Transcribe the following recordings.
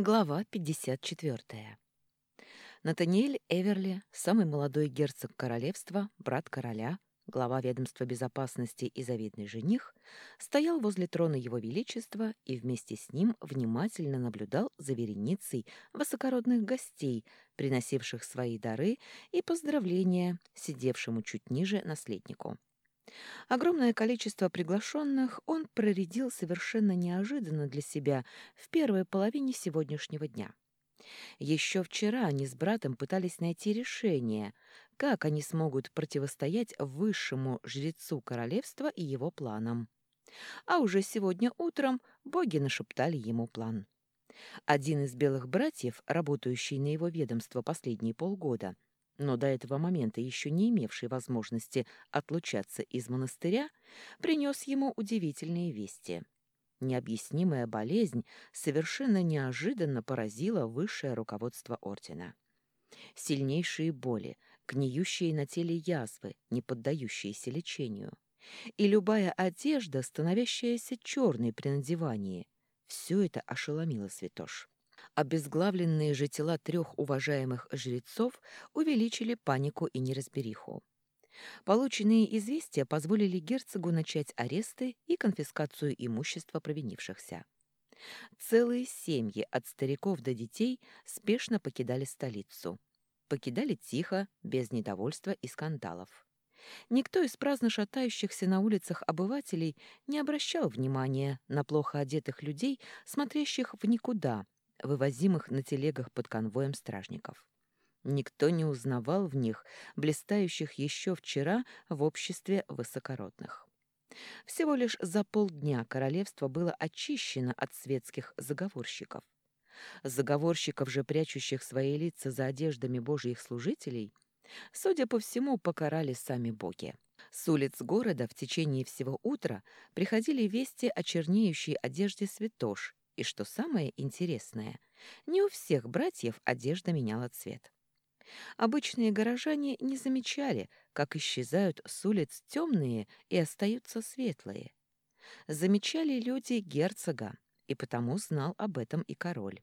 Глава 54. Натаниэль Эверли, самый молодой герцог королевства, брат короля, глава ведомства безопасности и завидный жених, стоял возле трона его величества и вместе с ним внимательно наблюдал за вереницей высокородных гостей, приносивших свои дары и поздравления сидевшему чуть ниже наследнику. Огромное количество приглашенных он проредил совершенно неожиданно для себя в первой половине сегодняшнего дня. Еще вчера они с братом пытались найти решение, как они смогут противостоять высшему жрецу королевства и его планам. А уже сегодня утром боги нашептали ему план. Один из белых братьев, работающий на его ведомство последние полгода, но до этого момента еще не имевший возможности отлучаться из монастыря, принес ему удивительные вести. Необъяснимая болезнь совершенно неожиданно поразила высшее руководство ордена. Сильнейшие боли, гниющие на теле язвы, не поддающиеся лечению, и любая одежда, становящаяся черной при надевании — все это ошеломило святош. Обезглавленные же тела трех уважаемых жрецов увеличили панику и неразбериху. Полученные известия позволили герцогу начать аресты и конфискацию имущества провинившихся. Целые семьи от стариков до детей спешно покидали столицу. Покидали тихо, без недовольства и скандалов. Никто из праздно шатающихся на улицах обывателей не обращал внимания на плохо одетых людей, смотрящих в никуда, вывозимых на телегах под конвоем стражников. Никто не узнавал в них блистающих еще вчера в обществе высокородных. Всего лишь за полдня королевство было очищено от светских заговорщиков. Заговорщиков же, прячущих свои лица за одеждами божьих служителей, судя по всему, покарали сами боги. С улиц города в течение всего утра приходили вести о чернеющей одежде святош и что самое интересное, не у всех братьев одежда меняла цвет. Обычные горожане не замечали, как исчезают с улиц темные и остаются светлые. Замечали люди герцога, и потому знал об этом и король.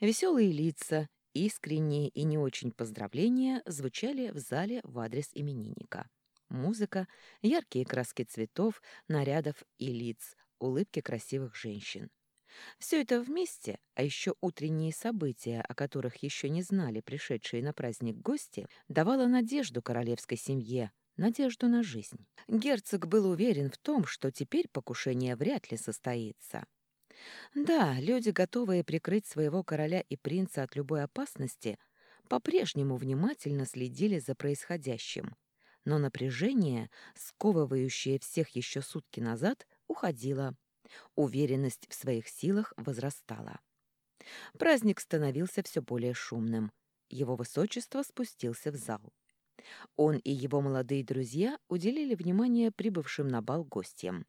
Веселые лица, искренние и не очень поздравления звучали в зале в адрес именинника. Музыка, яркие краски цветов, нарядов и лиц, улыбки красивых женщин. Все это вместе, а еще утренние события, о которых еще не знали пришедшие на праздник гости, давало надежду королевской семье, надежду на жизнь. Герцог был уверен в том, что теперь покушение вряд ли состоится. Да, люди, готовые прикрыть своего короля и принца от любой опасности, по-прежнему внимательно следили за происходящим. Но напряжение, сковывающее всех еще сутки назад, уходило. Уверенность в своих силах возрастала. Праздник становился все более шумным. Его высочество спустился в зал. Он и его молодые друзья уделили внимание прибывшим на бал гостям.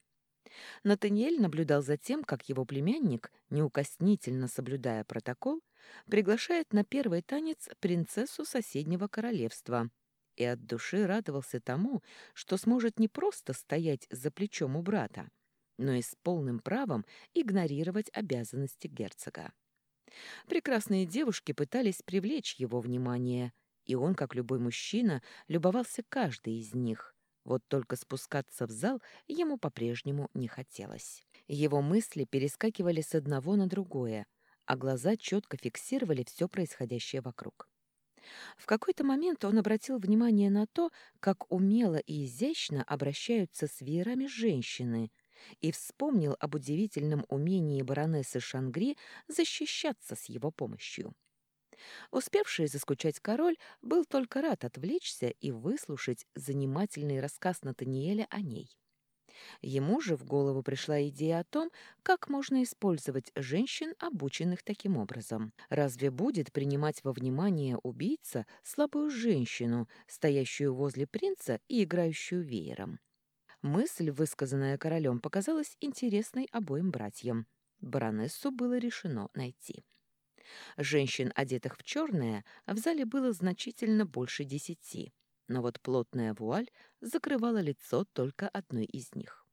Натаниэль наблюдал за тем, как его племянник, неукоснительно соблюдая протокол, приглашает на первый танец принцессу соседнего королевства и от души радовался тому, что сможет не просто стоять за плечом у брата, но и с полным правом игнорировать обязанности герцога. Прекрасные девушки пытались привлечь его внимание, и он, как любой мужчина, любовался каждой из них. Вот только спускаться в зал ему по-прежнему не хотелось. Его мысли перескакивали с одного на другое, а глаза четко фиксировали все происходящее вокруг. В какой-то момент он обратил внимание на то, как умело и изящно обращаются с веерами женщины — и вспомнил об удивительном умении баронессы Шангри защищаться с его помощью. Успевший заскучать король был только рад отвлечься и выслушать занимательный рассказ Натаниэля о ней. Ему же в голову пришла идея о том, как можно использовать женщин, обученных таким образом. Разве будет принимать во внимание убийца слабую женщину, стоящую возле принца и играющую веером? Мысль, высказанная королем, показалась интересной обоим братьям. Баронессу было решено найти. Женщин, одетых в черное, в зале было значительно больше десяти, но вот плотная вуаль закрывала лицо только одной из них.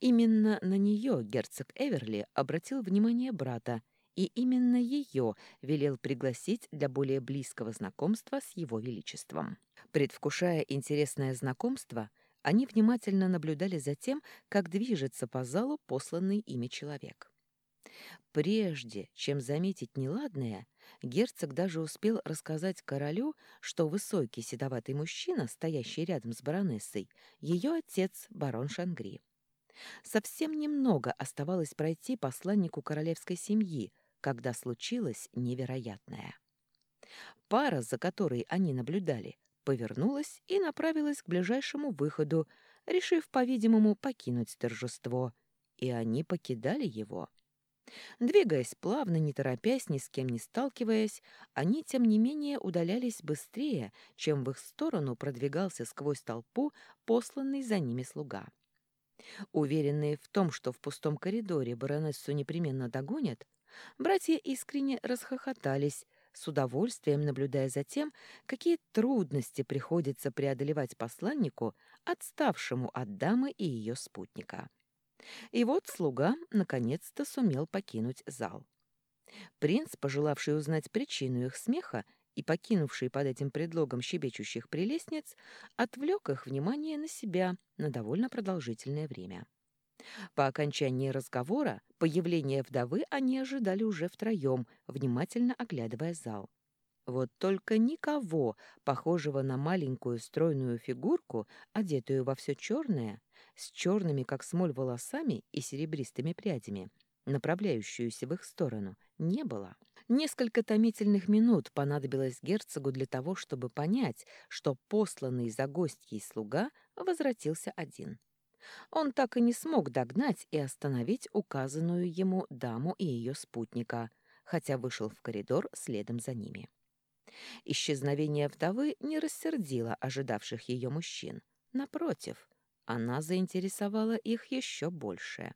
Именно на нее герцог Эверли обратил внимание брата и именно ее велел пригласить для более близкого знакомства с его величеством. Предвкушая интересное знакомство, они внимательно наблюдали за тем, как движется по залу посланный ими человек. Прежде чем заметить неладное, герцог даже успел рассказать королю, что высокий седоватый мужчина, стоящий рядом с баронессой, ее отец, барон Шангри. Совсем немного оставалось пройти посланнику королевской семьи, когда случилось невероятное. Пара, за которой они наблюдали, повернулась и направилась к ближайшему выходу, решив, по-видимому, покинуть торжество. И они покидали его. Двигаясь плавно, не торопясь, ни с кем не сталкиваясь, они, тем не менее, удалялись быстрее, чем в их сторону продвигался сквозь толпу посланный за ними слуга. Уверенные в том, что в пустом коридоре баронессу непременно догонят, братья искренне расхохотались, с удовольствием наблюдая за тем, какие трудности приходится преодолевать посланнику, отставшему от дамы и ее спутника. И вот слуга наконец-то сумел покинуть зал. Принц, пожелавший узнать причину их смеха и покинувший под этим предлогом щебечущих прелестниц, отвлек их внимание на себя на довольно продолжительное время. По окончании разговора появления вдовы они ожидали уже втроем, внимательно оглядывая зал. Вот только никого, похожего на маленькую стройную фигурку, одетую во все черное, с черными, как смоль, волосами и серебристыми прядями, направляющуюся в их сторону, не было. Несколько томительных минут понадобилось герцогу для того, чтобы понять, что посланный за гостьей слуга возвратился один. Он так и не смог догнать и остановить указанную ему даму и ее спутника, хотя вышел в коридор следом за ними. Исчезновение вдовы не рассердило ожидавших ее мужчин. Напротив, она заинтересовала их еще больше.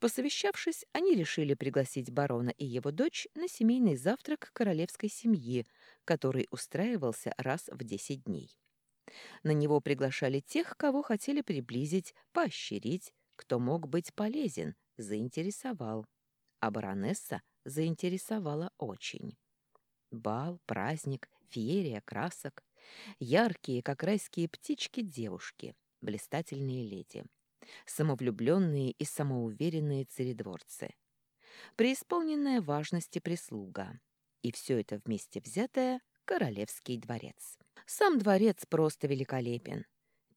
Посовещавшись, они решили пригласить барона и его дочь на семейный завтрак королевской семьи, который устраивался раз в десять дней. На него приглашали тех, кого хотели приблизить, поощрить, кто мог быть полезен, заинтересовал. А баронесса заинтересовала очень. Бал, праздник, феерия красок, яркие, как райские птички, девушки, блистательные леди, самовлюбленные и самоуверенные царедворцы, преисполненная важности прислуга, и все это вместе взятое — королевский дворец. Сам дворец просто великолепен.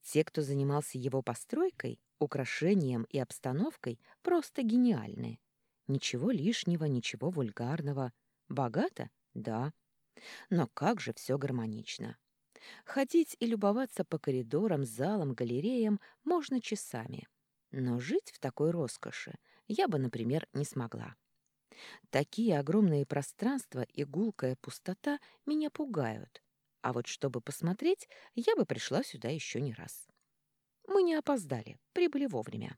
Те, кто занимался его постройкой, украшением и обстановкой, просто гениальны. Ничего лишнего, ничего вульгарного. Богато? Да. Но как же все гармонично. Ходить и любоваться по коридорам, залам, галереям можно часами. Но жить в такой роскоши я бы, например, не смогла. Такие огромные пространства и гулкая пустота меня пугают. А вот чтобы посмотреть, я бы пришла сюда еще не раз. Мы не опоздали, прибыли вовремя.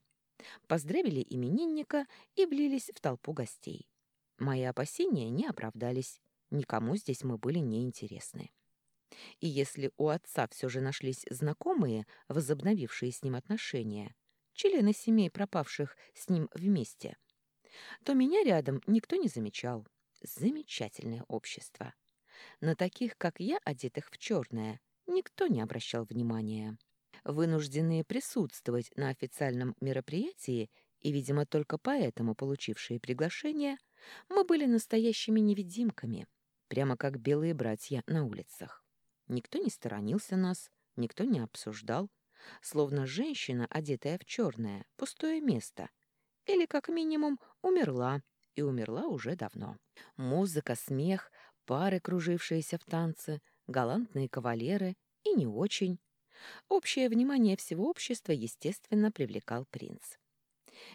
Поздравили именинника и влились в толпу гостей. Мои опасения не оправдались. Никому здесь мы были неинтересны. И если у отца все же нашлись знакомые, возобновившие с ним отношения, члены семей пропавших с ним вместе, то меня рядом никто не замечал. Замечательное общество. На таких, как я, одетых в черное, никто не обращал внимания. Вынужденные присутствовать на официальном мероприятии и, видимо, только поэтому получившие приглашение, мы были настоящими невидимками, прямо как белые братья на улицах. Никто не сторонился нас, никто не обсуждал, словно женщина, одетая в черное, пустое место, или, как минимум, умерла, и умерла уже давно. Музыка, смех, пары, кружившиеся в танце, галантные кавалеры и не очень. Общее внимание всего общества, естественно, привлекал принц.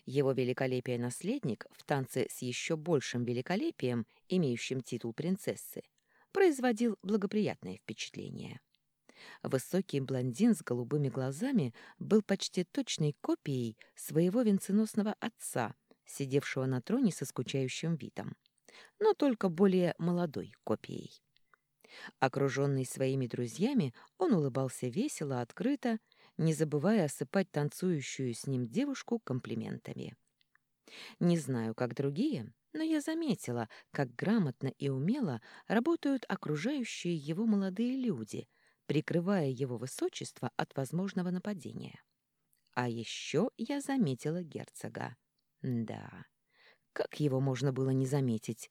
Его великолепие наследник в танце с еще большим великолепием, имеющим титул принцессы, производил благоприятное впечатление. Высокий блондин с голубыми глазами был почти точной копией своего венценосного отца, сидевшего на троне со скучающим видом, но только более молодой копией. Окруженный своими друзьями, он улыбался весело, открыто, не забывая осыпать танцующую с ним девушку комплиментами. Не знаю, как другие, но я заметила, как грамотно и умело работают окружающие его молодые люди, прикрывая его высочество от возможного нападения. А еще я заметила герцога. Да, как его можно было не заметить?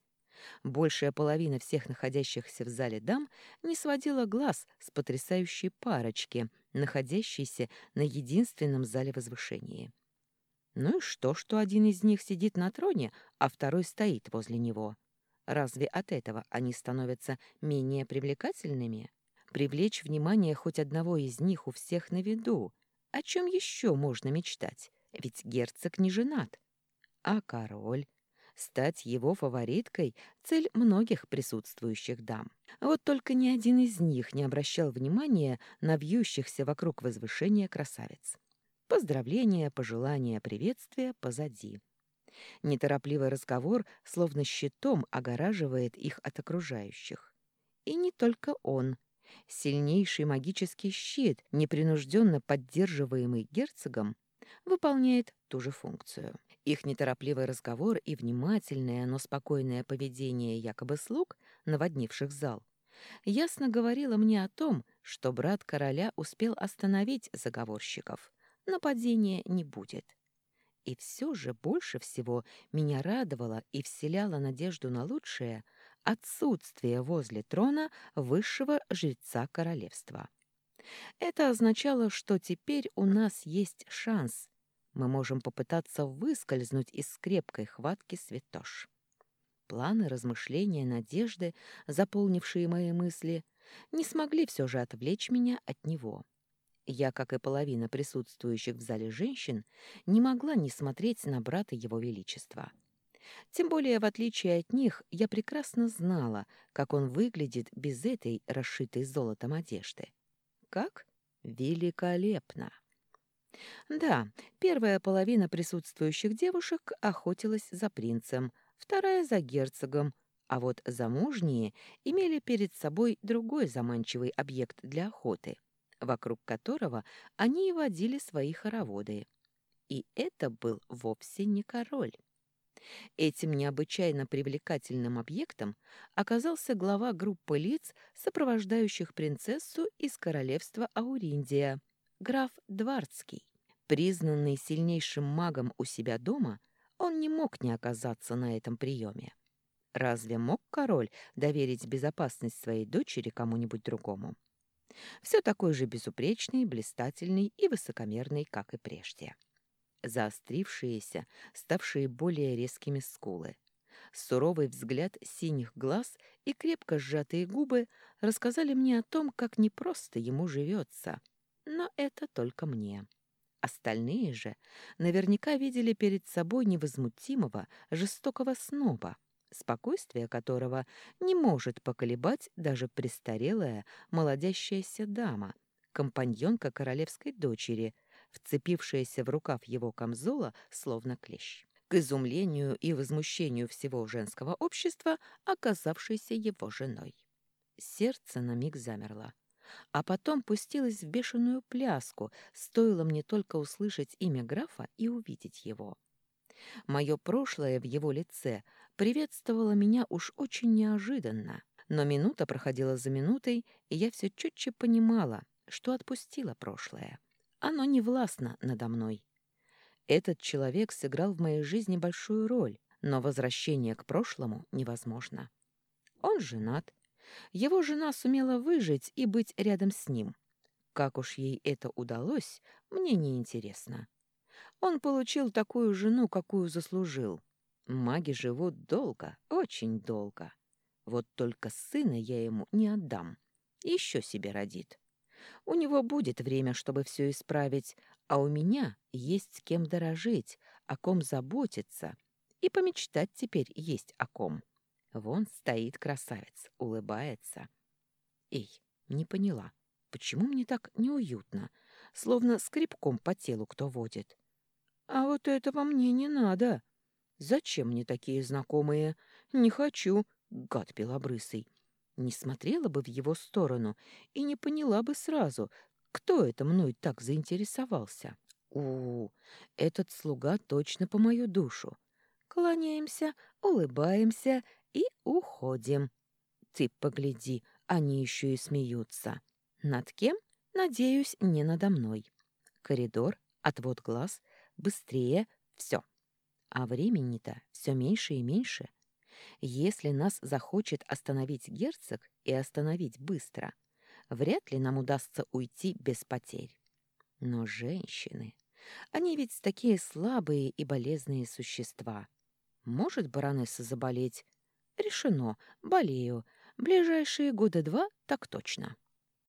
Большая половина всех находящихся в зале дам не сводила глаз с потрясающей парочки, находящейся на единственном зале возвышения. Ну и что, что один из них сидит на троне, а второй стоит возле него? Разве от этого они становятся менее привлекательными? Привлечь внимание хоть одного из них у всех на виду. О чем еще можно мечтать? Ведь герцог не женат. А король? Стать его фавориткой — цель многих присутствующих дам. Вот только ни один из них не обращал внимания на вьющихся вокруг возвышения красавиц. Поздравления, пожелания, приветствия позади. Неторопливый разговор словно щитом огораживает их от окружающих. И не только он. Сильнейший магический щит, непринужденно поддерживаемый герцогом, выполняет ту же функцию. Их неторопливый разговор и внимательное, но спокойное поведение якобы слуг, наводнивших зал, ясно говорило мне о том, что брат короля успел остановить заговорщиков, нападения не будет. И все же больше всего меня радовало и вселяло надежду на лучшее отсутствие возле трона высшего жреца королевства. Это означало, что теперь у нас есть шанс. Мы можем попытаться выскользнуть из крепкой хватки святош. Планы, размышления, надежды, заполнившие мои мысли, не смогли все же отвлечь меня от него. Я, как и половина присутствующих в зале женщин, не могла не смотреть на брата его величества. Тем более, в отличие от них, я прекрасно знала, как он выглядит без этой расшитой золотом одежды. Как? Великолепно! Да, первая половина присутствующих девушек охотилась за принцем, вторая — за герцогом, а вот замужние имели перед собой другой заманчивый объект для охоты — вокруг которого они и водили свои хороводы. И это был вовсе не король. Этим необычайно привлекательным объектом оказался глава группы лиц, сопровождающих принцессу из королевства Ауриндия, граф Двардский. Признанный сильнейшим магом у себя дома, он не мог не оказаться на этом приеме. Разве мог король доверить безопасность своей дочери кому-нибудь другому? Все такой же безупречный, блистательный и высокомерный, как и прежде. Заострившиеся, ставшие более резкими скулы, суровый взгляд синих глаз и крепко сжатые губы рассказали мне о том, как непросто ему живется. Но это только мне. Остальные же наверняка видели перед собой невозмутимого, жестокого сноба, спокойствие которого не может поколебать даже престарелая молодящаяся дама, компаньонка королевской дочери, вцепившаяся в рукав его камзола, словно клещ. К изумлению и возмущению всего женского общества, оказавшейся его женой. Сердце на миг замерло, а потом пустилось в бешеную пляску, стоило мне только услышать имя графа и увидеть его. Мое прошлое в его лице приветствовало меня уж очень неожиданно, но минута проходила за минутой, и я все четче понимала, что отпустила прошлое. Оно не властно надо мной. Этот человек сыграл в моей жизни большую роль, но возвращение к прошлому невозможно. Он женат. Его жена сумела выжить и быть рядом с ним. Как уж ей это удалось, мне не интересно. Он получил такую жену, какую заслужил. Маги живут долго, очень долго. Вот только сына я ему не отдам. Еще себе родит. У него будет время, чтобы все исправить, а у меня есть с кем дорожить, о ком заботиться. И помечтать теперь есть о ком. Вон стоит красавец, улыбается. Эй, не поняла, почему мне так неуютно, словно скребком по телу кто водит? А вот этого мне не надо. Зачем мне такие знакомые? Не хочу, гад белобрысый. Не смотрела бы в его сторону и не поняла бы сразу, кто это мной так заинтересовался. У, -у этот слуга точно по мою душу. Кланяемся, улыбаемся и уходим. Ты погляди, они еще и смеются. Над кем? Надеюсь, не надо мной. Коридор, отвод глаз, быстрее, все. А времени-то все меньше и меньше. Если нас захочет остановить герцог и остановить быстро, вряд ли нам удастся уйти без потерь. Но женщины, они ведь такие слабые и болезные существа. Может баронесса заболеть? Решено, болею. Ближайшие года два так точно.